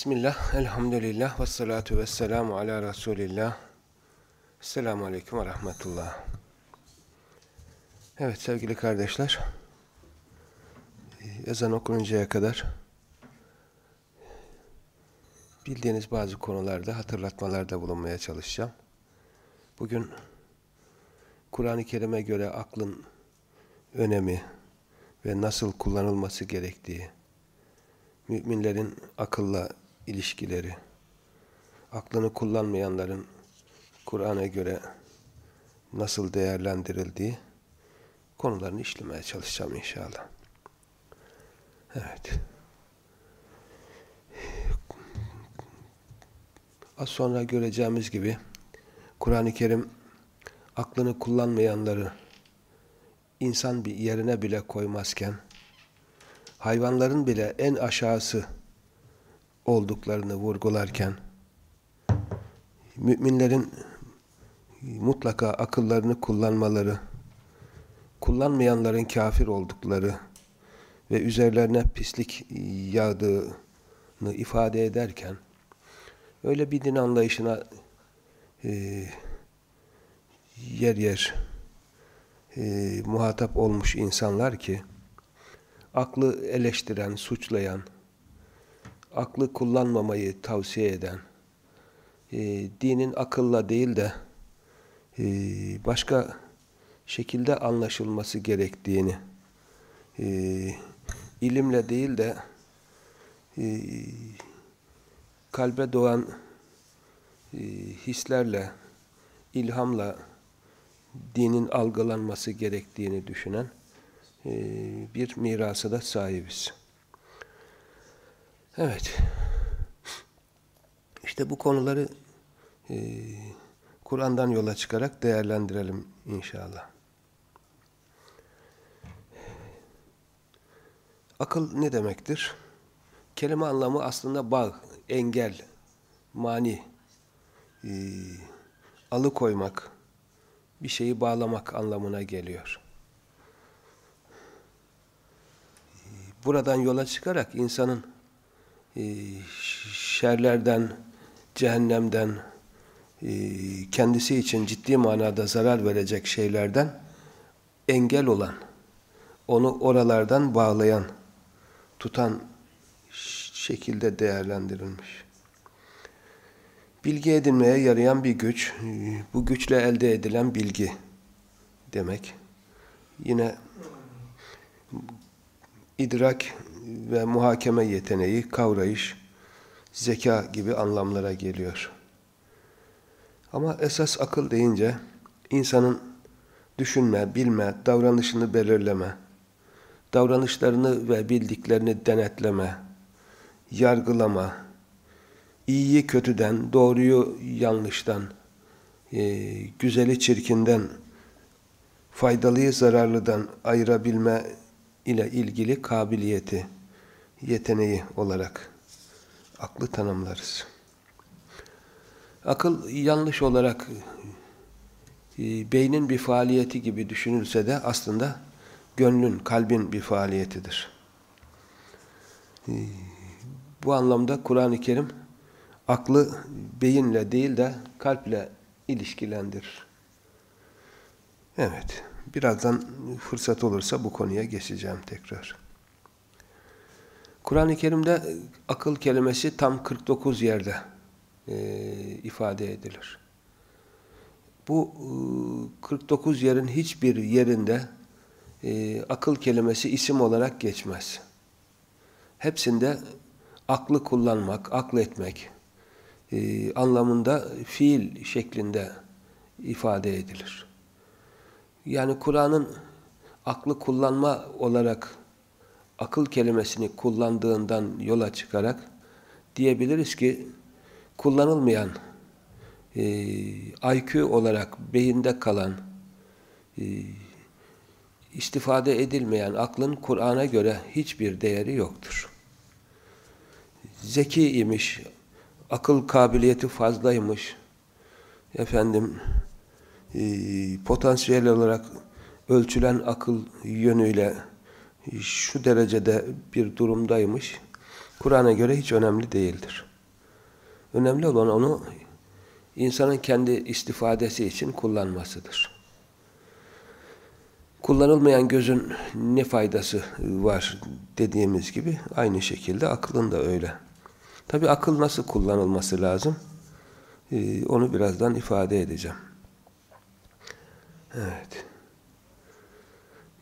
Bismillah, elhamdülillah, ve salatu ve selamu ala Resulillah. Selamun Aleyküm ve Rahmetullah. Evet sevgili kardeşler, ezan okununcaya kadar bildiğiniz bazı konularda hatırlatmalarda bulunmaya çalışacağım. Bugün Kur'an-ı Kerim'e göre aklın önemi ve nasıl kullanılması gerektiği, müminlerin akılla ilişkileri, aklını kullanmayanların Kur'an'a göre nasıl değerlendirildiği konularını işlemeye çalışacağım inşallah. Evet. Az sonra göreceğimiz gibi Kur'an-ı Kerim aklını kullanmayanları insan bir yerine bile koymazken hayvanların bile en aşağısı olduklarını vurgularken müminlerin mutlaka akıllarını kullanmaları, kullanmayanların kafir oldukları ve üzerlerine pislik yağdığını ifade ederken öyle bir din anlayışına e, yer yer e, muhatap olmuş insanlar ki aklı eleştiren, suçlayan, aklı kullanmamayı tavsiye eden, e, dinin akılla değil de e, başka şekilde anlaşılması gerektiğini, e, ilimle değil de e, kalbe doğan e, hislerle, ilhamla dinin algılanması gerektiğini düşünen e, bir mirası da sahibiz. Evet. İşte bu konuları e, Kur'an'dan yola çıkarak değerlendirelim inşallah. Akıl ne demektir? Kelime anlamı aslında bağ, engel, mani, e, alıkoymak, bir şeyi bağlamak anlamına geliyor. Buradan yola çıkarak insanın e, şerlerden, cehennemden, e, kendisi için ciddi manada zarar verecek şeylerden engel olan, onu oralardan bağlayan, tutan şekilde değerlendirilmiş. Bilgi edinmeye yarayan bir güç, bu güçle elde edilen bilgi demek. Yine idrak ve muhakeme yeteneği, kavrayış, zeka gibi anlamlara geliyor. Ama esas akıl deyince insanın düşünme, bilme, davranışını belirleme, davranışlarını ve bildiklerini denetleme, yargılama, iyiyi kötüden, doğruyu yanlıştan, e, güzeli çirkinden, faydalıyı zararlıdan ayırabilme ile ilgili kabiliyeti, yeteneği olarak aklı tanımlarız. Akıl yanlış olarak e, beynin bir faaliyeti gibi düşünülse de aslında gönlün, kalbin bir faaliyetidir. E, bu anlamda Kur'an-ı Kerim aklı beyinle değil de kalple ilişkilendirir. Evet. Birazdan fırsat olursa bu konuya geçeceğim tekrar. Kur'an-ı Kerim'de akıl kelimesi tam 49 yerde e, ifade edilir. Bu e, 49 yerin hiçbir yerinde e, akıl kelimesi isim olarak geçmez. Hepsinde aklı kullanmak, akletmek e, anlamında fiil şeklinde ifade edilir. Yani Kur'an'ın aklı kullanma olarak akıl kelimesini kullandığından yola çıkarak diyebiliriz ki kullanılmayan e, IQ olarak beyinde kalan e, istifade edilmeyen aklın Kur'an'a göre hiçbir değeri yoktur. Zeki imiş, akıl kabiliyeti fazlaymış, efendim e, potansiyel olarak ölçülen akıl yönüyle şu derecede bir durumdaymış, Kur'an'a göre hiç önemli değildir. Önemli olan onu insanın kendi istifadesi için kullanmasıdır. Kullanılmayan gözün ne faydası var dediğimiz gibi aynı şekilde aklın da öyle. Tabi akıl nasıl kullanılması lazım? Ee, onu birazdan ifade edeceğim. Evet.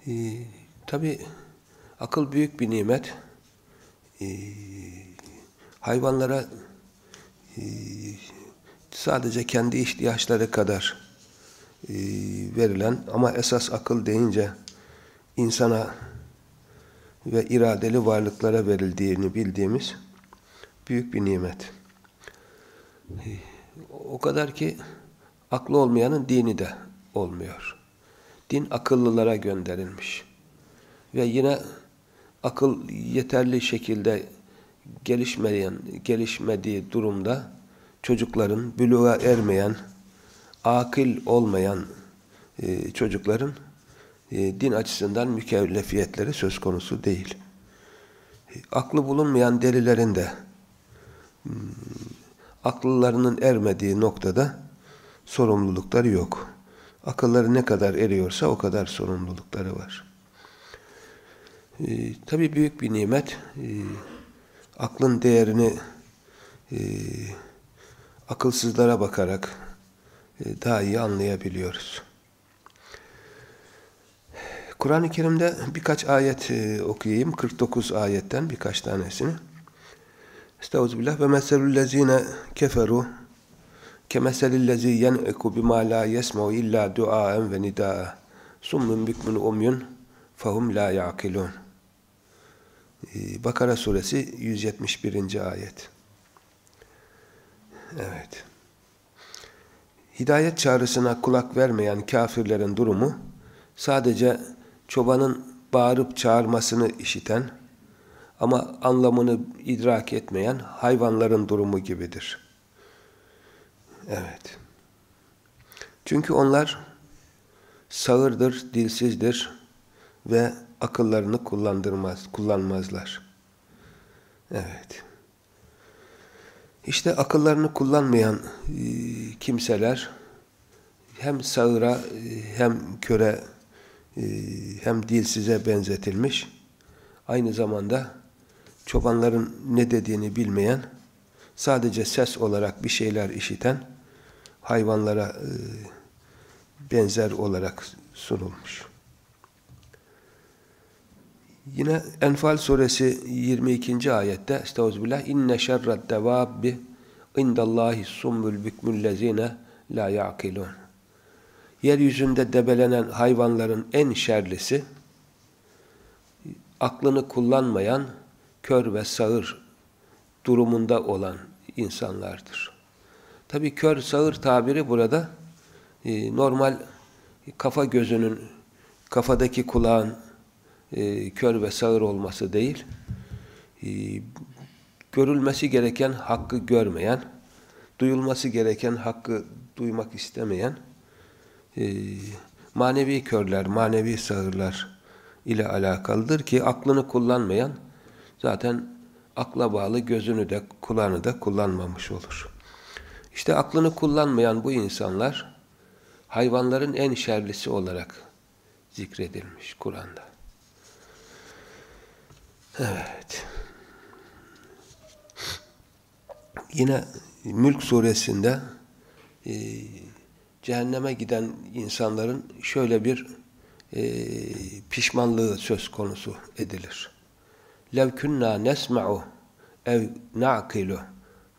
Ee, Tabi akıl büyük bir nimet. Ee, hayvanlara e, sadece kendi ihtiyaçları kadar e, verilen ama esas akıl deyince insana ve iradeli varlıklara verildiğini bildiğimiz büyük bir nimet. E, o kadar ki aklı olmayanın dini de olmuyor. Din akıllılara gönderilmiş. Ve yine akıl yeterli şekilde gelişmeyen, gelişmediği durumda çocukların, büluğa ermeyen, akıl olmayan e, çocukların e, din açısından mükellefiyetleri söz konusu değil. E, aklı bulunmayan delilerin de hmm, akıllarının ermediği noktada sorumlulukları yok. Akılları ne kadar eriyorsa o kadar sorumlulukları var. E, Tabi büyük bir nimet. E, aklın değerini e, akılsızlara bakarak e, daha iyi anlayabiliyoruz. Kur'an-ı Kerim'de birkaç ayet e, okuyayım. 49 ayetten birkaç tanesini. Estağfirullah ve meselüllezine keferu kemeselillezi yen'eku bima la yesma'u illa duaen ve nidaa summun bükmün umyun fahum la ya'kilun. E, Bakara suresi 171. ayet. Evet. Hidayet çağrısına kulak vermeyen kafirlerin durumu sadece çobanın bağırıp çağırmasını işiten ama anlamını idrak etmeyen hayvanların durumu gibidir. Evet. Çünkü onlar sağırdır, dilsizdir ve akıllarını kullandırmaz, kullanmazlar. Evet. İşte akıllarını kullanmayan e, kimseler hem sağıra e, hem köre e, hem dilsize benzetilmiş. Aynı zamanda çobanların ne dediğini bilmeyen, sadece ses olarak bir şeyler işiten hayvanlara benzer olarak sunulmuş. Yine Enfal suresi 22. ayette Estağfirullah inne şerred devabbi indallahi summul bükmüllezine la ya'kilun. Yeryüzünde debelenen hayvanların en şerlisi aklını kullanmayan kör ve sağır durumunda olan insanlardır. Tabi kör sağır tabiri burada e, normal kafa gözünün kafadaki kulağın e, kör ve sağır olması değil, e, görülmesi gereken hakkı görmeyen, duyulması gereken hakkı duymak istemeyen e, manevi körler, manevi sağırlar ile alakalıdır ki aklını kullanmayan zaten akla bağlı gözünü de kulağını da kullanmamış olur. İşte aklını kullanmayan bu insanlar hayvanların en şerlisi olarak zikredilmiş Kur'an'da. Evet. Yine Mülk suresinde e, cehenneme giden insanların şöyle bir e, pişmanlığı söz konusu edilir. لَوْ كُنَّا نَسْمَعُ اَوْ نَعْقِلُ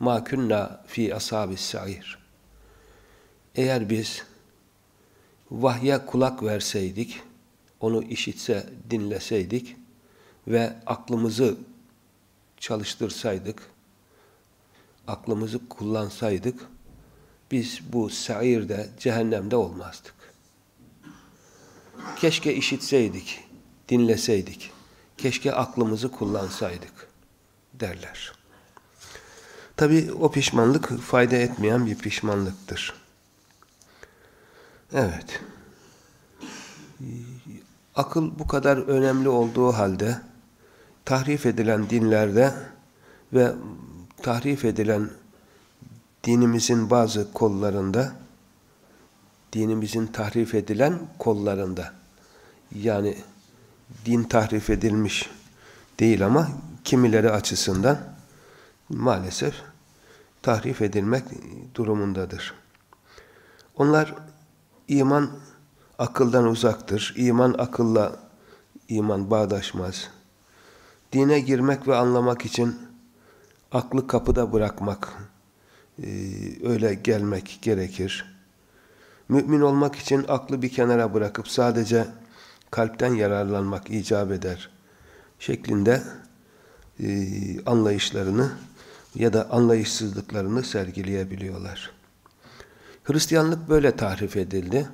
مَا كُنَّا ف۪ي أَصَابِ السَّعِيرِ Eğer biz vahye kulak verseydik, onu işitse, dinleseydik, ve aklımızı çalıştırsaydık, aklımızı kullansaydık, biz bu sairde, cehennemde olmazdık. Keşke işitseydik, dinleseydik, keşke aklımızı kullansaydık derler. Tabi o pişmanlık fayda etmeyen bir pişmanlıktır. Evet. Akıl bu kadar önemli olduğu halde tahrif edilen dinlerde ve tahrif edilen dinimizin bazı kollarında, dinimizin tahrif edilen kollarında, yani din tahrif edilmiş değil ama kimileri açısından maalesef tahrif edilmek durumundadır. Onlar iman akıldan uzaktır. İman akılla iman bağdaşmaz. Dine girmek ve anlamak için aklı kapıda bırakmak, e, öyle gelmek gerekir. Mümin olmak için aklı bir kenara bırakıp sadece kalpten yararlanmak icap eder şeklinde e, anlayışlarını ya da anlayışsızlıklarını sergileyebiliyorlar. Hristiyanlık böyle tahrif edildi.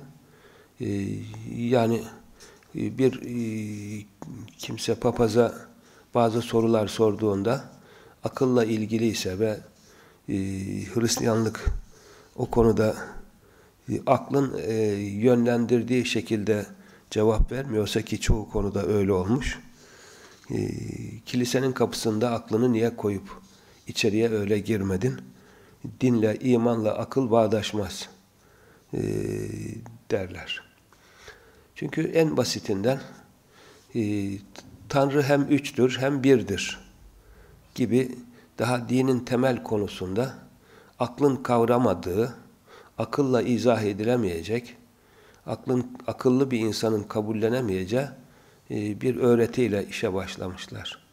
E, yani bir kimse papaza bazı sorular sorduğunda akılla ilgili ise ve e, Hristiyanlık o konuda e, aklın e, yönlendirdiği şekilde cevap vermiyorsa ki çoğu konuda öyle olmuş. E, kilisenin kapısında aklını niye koyup içeriye öyle girmedin? Dinle, imanla akıl bağdaşmaz e, derler. Çünkü en basitinden e, Tanrı hem üçtür hem birdir gibi daha dinin temel konusunda aklın kavramadığı, akılla izah edilemeyecek, aklın akıllı bir insanın kabullenemeyeceği e, bir öğretiyle işe başlamışlar.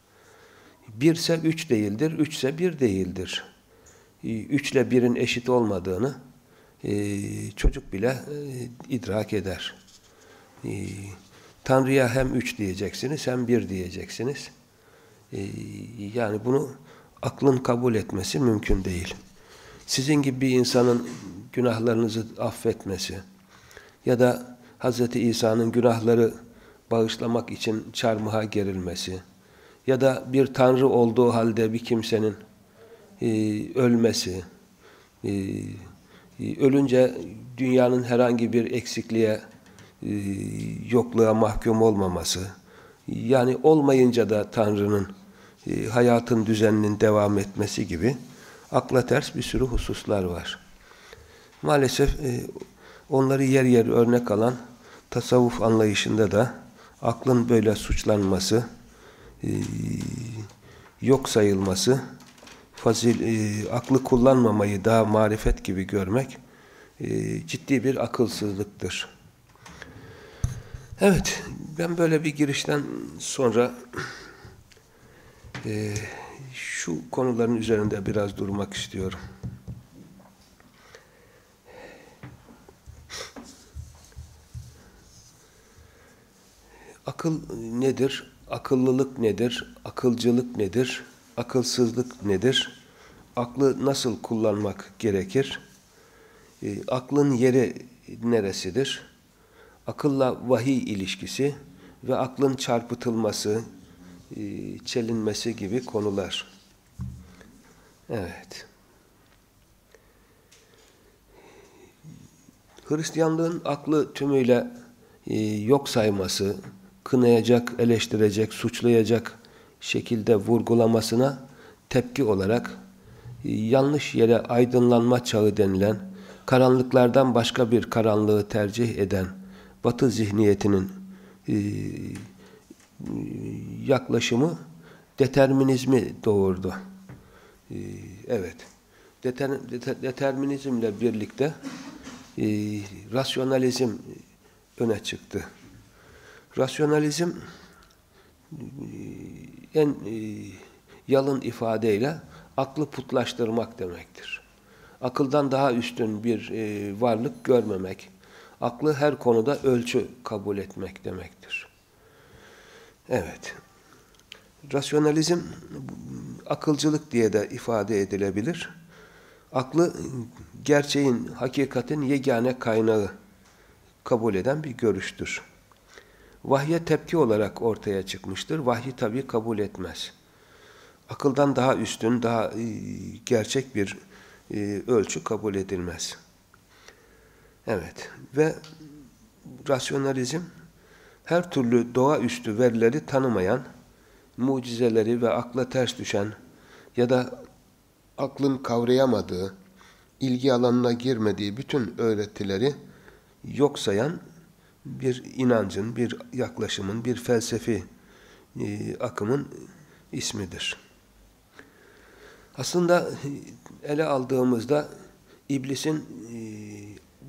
Birse üç değildir, üçse bir değildir. E, üçle birin eşit olmadığını e, çocuk bile idrak eder. Tanrı'ya hem üç diyeceksiniz hem bir diyeceksiniz. Yani bunu aklın kabul etmesi mümkün değil. Sizin gibi bir insanın günahlarınızı affetmesi ya da Hz. İsa'nın günahları bağışlamak için çarmıha gerilmesi ya da bir tanrı olduğu halde bir kimsenin e, ölmesi, e, e ölünce dünyanın herhangi bir eksikliğe, yokluğa mahkum olmaması, yani olmayınca da Tanrı'nın e, hayatın düzeninin devam etmesi gibi akla ters bir sürü hususlar var. Maalesef e, onları yer yer örnek alan tasavvuf anlayışında da aklın böyle suçlanması, e, yok sayılması, fazil, e, aklı kullanmamayı daha marifet gibi görmek e, ciddi bir akılsızlıktır. Evet, ben böyle bir girişten sonra e, şu konuların üzerinde biraz durmak istiyorum. Akıl nedir? Akıllılık nedir? Akılcılık nedir? Akılsızlık nedir? Aklı nasıl kullanmak gerekir? E, aklın yeri neresidir? Akılla vahiy ilişkisi ve aklın çarpıtılması, e, çelinmesi gibi konular. Evet. Hristiyanlığın aklı tümüyle e, yok sayması, kınayacak, eleştirecek, suçlayacak şekilde vurgulamasına tepki olarak e, yanlış yere aydınlanma çağı denilen, karanlıklardan başka bir karanlığı tercih eden Batı zihniyetinin e, yaklaşımı determinizmi doğurdu. E, evet. Deter, deter, determinizmle birlikte e, rasyonalizm öne çıktı. Rasyonalizm en e, yalın ifadeyle aklı putlaştırmak demektir. Akıldan daha üstün bir varlık görmemek, aklı her konuda ölçü kabul etmek demektir. Evet. Rasyonalizm akılcılık diye de ifade edilebilir. Aklı gerçeğin, hakikatin yegane kaynağı kabul eden bir görüştür. Vahye tepki olarak ortaya çıkmıştır. Vahyi tabi kabul etmez. Akıldan daha üstün, daha e, gerçek bir e, ölçü kabul edilmez. Evet ve rasyonalizm her türlü doğaüstü verileri tanımayan, mucizeleri ve akla ters düşen ya da aklın kavrayamadığı, ilgi alanına girmediği bütün öğretileri yok sayan bir inancın, bir yaklaşımın, bir felsefi e, akımın ismidir. Aslında ele aldığımızda iblisin e,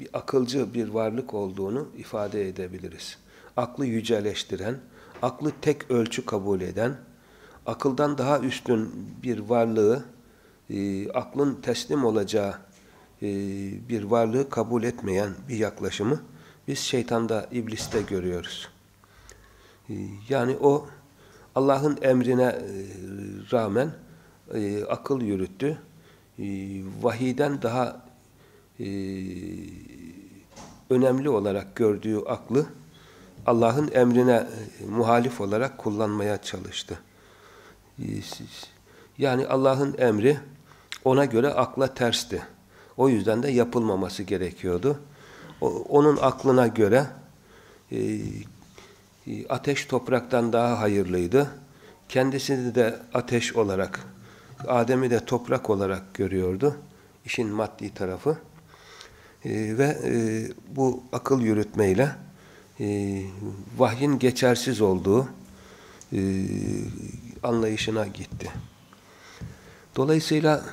bir akılcı bir varlık olduğunu ifade edebiliriz. Aklı yüceleştiren, aklı tek ölçü kabul eden, akıldan daha üstün bir varlığı, e, aklın teslim olacağı e, bir varlığı kabul etmeyen bir yaklaşımı biz şeytanda, ibliste görüyoruz. E, yani o Allah'ın emrine e, rağmen e, akıl yürüttü. E, vahiden daha e, önemli olarak gördüğü aklı Allah'ın emrine e, muhalif olarak kullanmaya çalıştı. E, yani Allah'ın emri ona göre akla tersti. O yüzden de yapılmaması gerekiyordu. Onun aklına göre e, e, ateş topraktan daha hayırlıydı. Kendisini de ateş olarak, Adem'i de toprak olarak görüyordu. İşin maddi tarafı. E, ve e, bu akıl yürütmeyle e, vahyin geçersiz olduğu e, anlayışına gitti. Dolayısıyla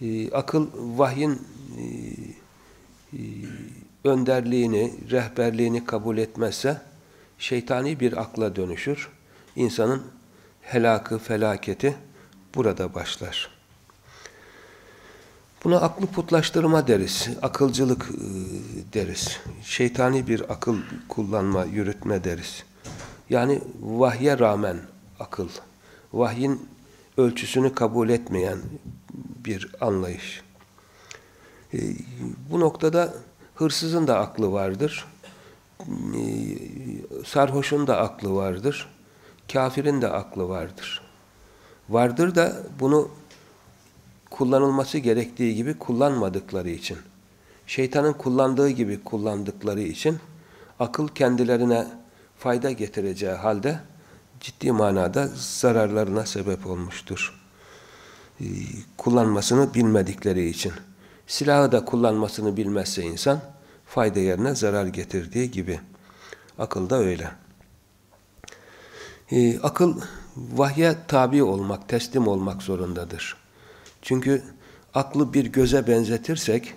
e, akıl vahyin e, e, önderliğini, rehberliğini kabul etmezse şeytani bir akla dönüşür. İnsanın helakı, felaketi burada başlar. Buna aklı putlaştırma deriz, akılcılık e, deriz. Şeytani bir akıl kullanma, yürütme deriz. Yani vahye rağmen akıl, vahyin ölçüsünü kabul etmeyen bir anlayış. E, bu noktada hırsızın da aklı vardır. E, sarhoşun da aklı vardır. Kafirin de aklı vardır. Vardır da bunu kullanılması gerektiği gibi kullanmadıkları için, şeytanın kullandığı gibi kullandıkları için akıl kendilerine fayda getireceği halde ciddi manada zararlarına sebep olmuştur. Ee, kullanmasını bilmedikleri için. Silahı da kullanmasını bilmezse insan fayda yerine zarar getirdiği gibi. Akıl da öyle. Ee, akıl vahye tabi olmak, teslim olmak zorundadır. Çünkü aklı bir göze benzetirsek,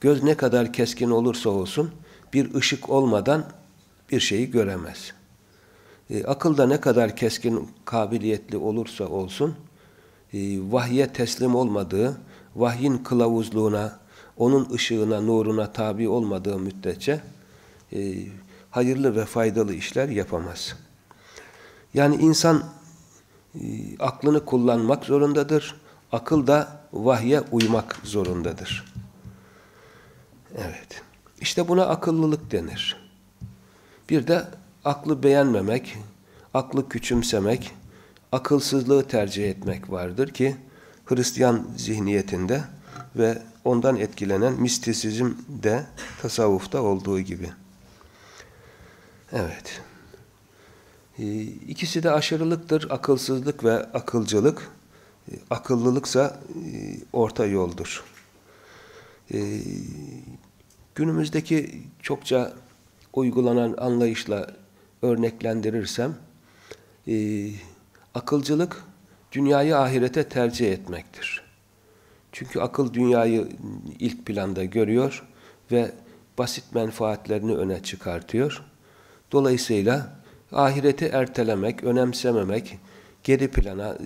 göz ne kadar keskin olursa olsun bir ışık olmadan bir şeyi göremez. E, akıl da ne kadar keskin kabiliyetli olursa olsun, e, vahye teslim olmadığı, vahyin kılavuzluğuna, onun ışığına, nuruna tabi olmadığı müddetçe e, hayırlı ve faydalı işler yapamaz. Yani insan e, aklını kullanmak zorundadır. Akıl da vahye uymak zorundadır. Evet. İşte buna akıllılık denir. Bir de aklı beğenmemek, aklı küçümsemek, akılsızlığı tercih etmek vardır ki Hristiyan zihniyetinde ve ondan etkilenen mistisizm de tasavvufta olduğu gibi. Evet. İkisi de aşırılıktır. Akılsızlık ve akılcılık. Ee, akıllılıksa e, orta yoldur. Ee, günümüzdeki çokça uygulanan anlayışla örneklendirirsem e, akılcılık dünyayı ahirete tercih etmektir. Çünkü akıl dünyayı ilk planda görüyor ve basit menfaatlerini öne çıkartıyor. Dolayısıyla ahireti ertelemek, önemsememek, geri plana,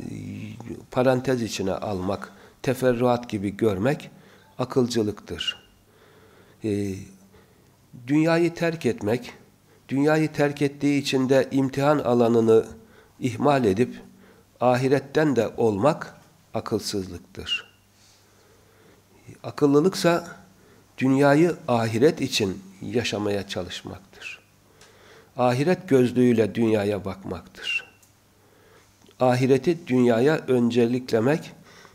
parantez içine almak, teferruat gibi görmek akılcılıktır. Ee, dünyayı terk etmek, dünyayı terk ettiği için de imtihan alanını ihmal edip ahiretten de olmak akılsızlıktır. Akıllılıksa dünyayı ahiret için yaşamaya çalışmaktır. Ahiret gözlüğüyle dünyaya bakmaktır. Ahireti dünyaya önceliklemek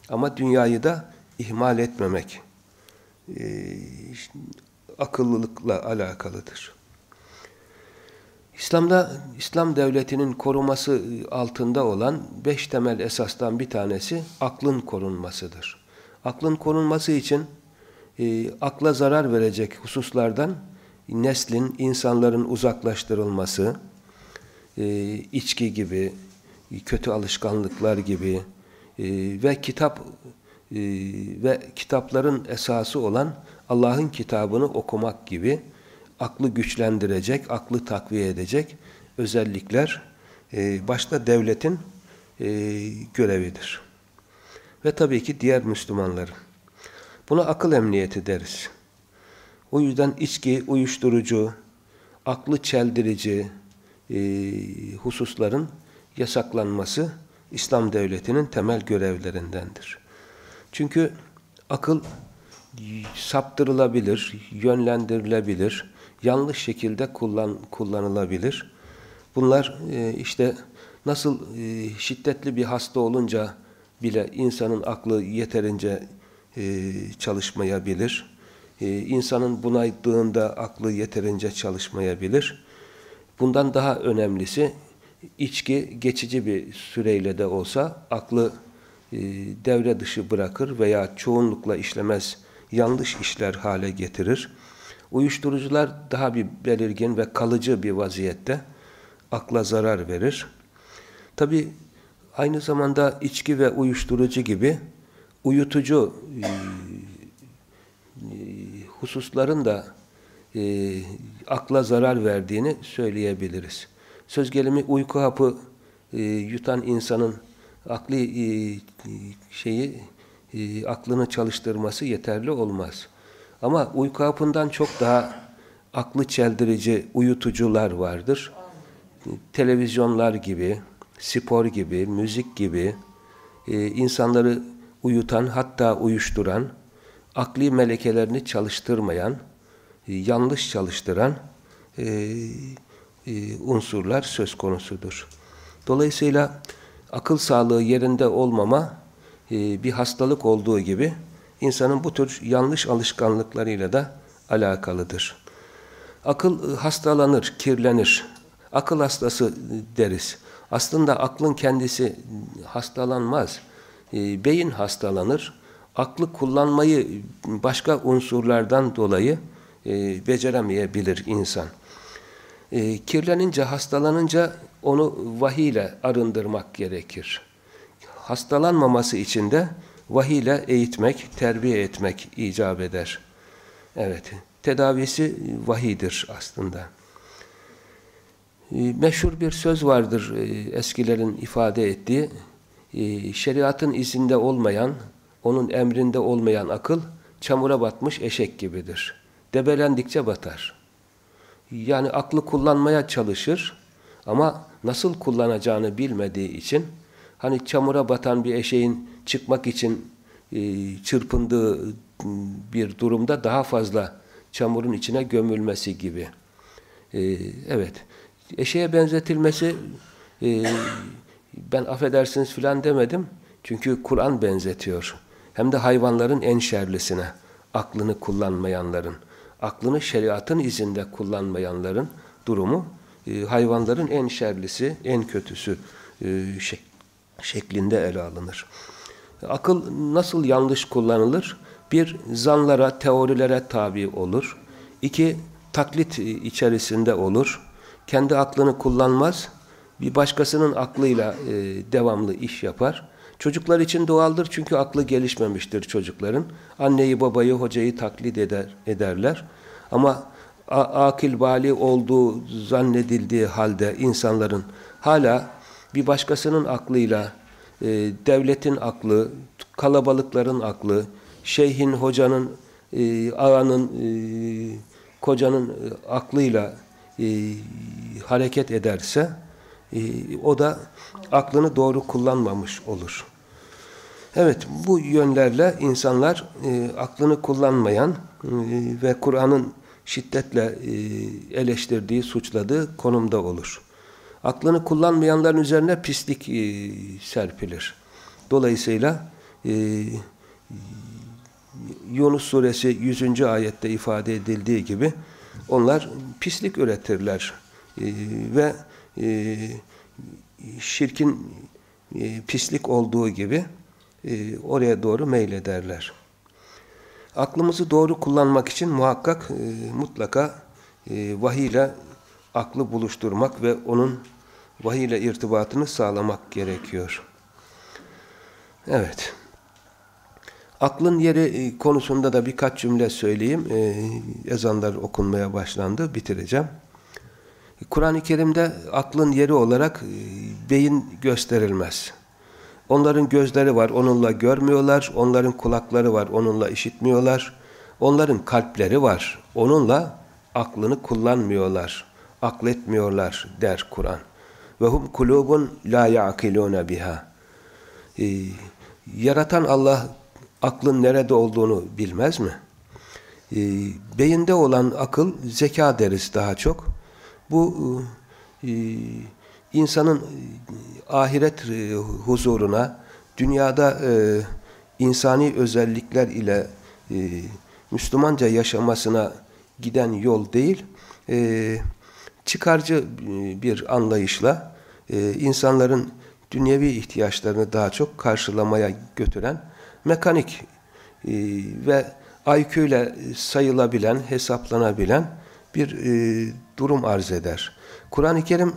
ama dünyayı da ihmal etmemek e, akıllılıkla alakalıdır. İslam'da İslam devletinin koruması altında olan beş temel esasdan bir tanesi aklın korunmasıdır. Aklın korunması için e, akla zarar verecek hususlardan neslin, insanların uzaklaştırılması, e, içki gibi, kötü alışkanlıklar gibi e, ve kitap e, ve kitapların esası olan Allah'ın kitabını okumak gibi aklı güçlendirecek, aklı takviye edecek özellikler e, başta devletin e, görevidir. Ve tabii ki diğer Müslümanların. Buna akıl emniyeti deriz. O yüzden içki, uyuşturucu, aklı çeldirici e, hususların yasaklanması İslam devletinin temel görevlerindendir. Çünkü akıl saptırılabilir, yönlendirilebilir, yanlış şekilde kullan, kullanılabilir. Bunlar e, işte nasıl e, şiddetli bir hasta olunca bile insanın aklı yeterince e, çalışmayabilir. E, insanın bunaydığında aklı yeterince çalışmayabilir. Bundan daha önemlisi içki geçici bir süreyle de olsa aklı e, devre dışı bırakır veya çoğunlukla işlemez yanlış işler hale getirir. Uyuşturucular daha bir belirgin ve kalıcı bir vaziyette akla zarar verir. Tabi aynı zamanda içki ve uyuşturucu gibi uyutucu e, hususların da e, akla zarar verdiğini söyleyebiliriz. Söz gelimi uyku hapı e, yutan insanın akli e, şeyi e, aklını çalıştırması yeterli olmaz. Ama uyku hapından çok daha aklı çeldirici uyutucular vardır. Televizyonlar gibi, spor gibi, müzik gibi e, insanları uyutan hatta uyuşturan, akli melekelerini çalıştırmayan, e, yanlış çalıştıran e, unsurlar söz konusudur. Dolayısıyla akıl sağlığı yerinde olmama e, bir hastalık olduğu gibi insanın bu tür yanlış alışkanlıklarıyla da alakalıdır. Akıl e, hastalanır, kirlenir. Akıl hastası deriz. Aslında aklın kendisi hastalanmaz. E, beyin hastalanır. Aklı kullanmayı başka unsurlardan dolayı e, beceremeyebilir insan. E, kirlenince, hastalanınca onu vahiy ile arındırmak gerekir. Hastalanmaması için de vahiy ile eğitmek, terbiye etmek icap eder. Evet, tedavisi vahiydir aslında. E, meşhur bir söz vardır e, eskilerin ifade ettiği, e, şeriatın izinde olmayan, onun emrinde olmayan akıl, çamura batmış eşek gibidir. Debelendikçe batar. Yani aklı kullanmaya çalışır ama nasıl kullanacağını bilmediği için hani çamura batan bir eşeğin çıkmak için e, çırpındığı bir durumda daha fazla çamurun içine gömülmesi gibi. E, evet. Eşeğe benzetilmesi e, ben affedersiniz filan demedim. Çünkü Kur'an benzetiyor. Hem de hayvanların en şerlisine. Aklını kullanmayanların aklını şeriatın izinde kullanmayanların durumu e, hayvanların en şerlisi, en kötüsü e, şek şeklinde ele alınır. Akıl nasıl yanlış kullanılır? Bir, zanlara, teorilere tabi olur. İki, taklit içerisinde olur. Kendi aklını kullanmaz, bir başkasının aklıyla e, devamlı iş yapar. Çocuklar için doğaldır çünkü aklı gelişmemiştir çocukların. Anneyi, babayı, hocayı taklit eder, ederler. Ama akil bali olduğu zannedildiği halde insanların hala bir başkasının aklıyla e, devletin aklı, kalabalıkların aklı, şeyhin, hocanın, e, ağanın, e, kocanın e, aklıyla e, hareket ederse o da aklını doğru kullanmamış olur. Evet, bu yönlerle insanlar e, aklını kullanmayan e, ve Kur'an'ın şiddetle e, eleştirdiği, suçladığı konumda olur. Aklını kullanmayanların üzerine pislik e, serpilir. Dolayısıyla e, Yunus suresi 100. ayette ifade edildiği gibi onlar pislik üretirler e, ve e, şirkin e, pislik olduğu gibi e, oraya doğru meylederler. Aklımızı doğru kullanmak için muhakkak mutlaka e, vahiy ile aklı buluşturmak ve onun vahiy ile irtibatını sağlamak gerekiyor. Evet. Aklın yeri konusunda da birkaç cümle söyleyeyim. Ezanlar okunmaya başlandı. Bitireceğim. Kur'an-ı Kerim'de aklın yeri olarak e, beyin gösterilmez. Onların gözleri var, onunla görmüyorlar. Onların kulakları var, onunla işitmiyorlar. Onların kalpleri var, onunla aklını kullanmıyorlar. Akletmiyorlar der Kur'an. Ve hum kulubun la ya'kiluna biha. Ee, yaratan Allah aklın nerede olduğunu bilmez mi? Ee, beyinde olan akıl zeka deriz daha çok. Bu e, insanın ahiret e, huzuruna, dünyada e, insani özellikler ile e, Müslümanca yaşamasına giden yol değil, e, çıkarcı bir anlayışla e, insanların dünyevi ihtiyaçlarını daha çok karşılamaya götüren mekanik e, ve IQ ile sayılabilen, hesaplanabilen bir e, durum arz eder. Kur'an-ı Kerim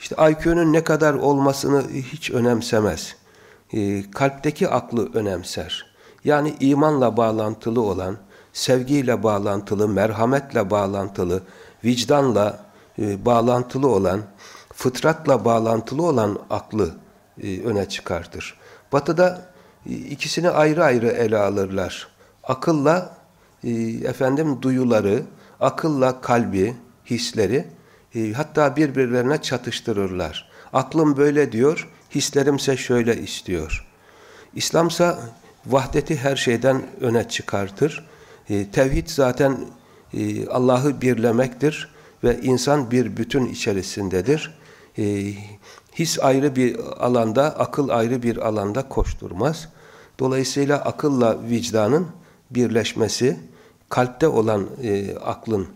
işte IQ'nun ne kadar olmasını hiç önemsemez. E, kalpteki aklı önemser. Yani imanla bağlantılı olan, sevgiyle bağlantılı, merhametle bağlantılı, vicdanla e, bağlantılı olan, fıtratla bağlantılı olan aklı e, öne çıkartır. Batı'da e, ikisini ayrı ayrı ele alırlar. Akılla e, efendim duyuları, akılla kalbi, hisleri e, hatta birbirlerine çatıştırırlar. Aklım böyle diyor, hislerimse şöyle istiyor. İslamsa vahdeti her şeyden öne çıkartır. E, tevhid zaten e, Allah'ı birlemektir ve insan bir bütün içerisindedir. E, his ayrı bir alanda, akıl ayrı bir alanda koşturmaz. Dolayısıyla akılla vicdanın birleşmesi, kalpte olan e, aklın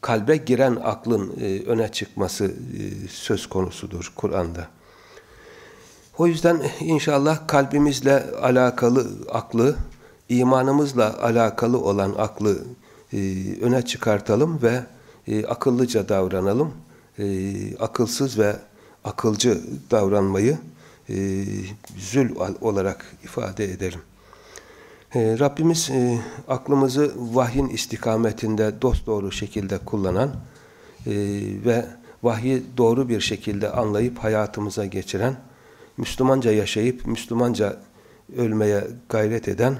kalbe giren aklın e, öne çıkması e, söz konusudur Kur'an'da. O yüzden inşallah kalbimizle alakalı aklı, imanımızla alakalı olan aklı e, öne çıkartalım ve akıllıca davranalım. Akılsız ve akılcı davranmayı e, zül olarak ifade edelim. E, Rabbimiz e, aklımızı vahyin istikametinde dosdoğru şekilde kullanan e, ve vahyi doğru bir şekilde anlayıp hayatımıza geçiren, Müslümanca yaşayıp Müslümanca ölmeye gayret eden,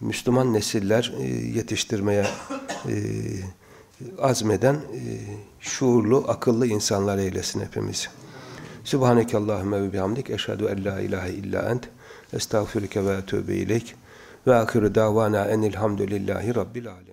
Müslüman nesiller e, yetiştirmeye azmeden şuurlu, akıllı insanlar eylesin hepimiz. Subhaneke Allahümme ve bihamdik. Eşhedü en la ilahe illa ent. Estağfirüke ve etûbü ileyk. Ve ahiru davana enilhamdülillahi rabbil alemin.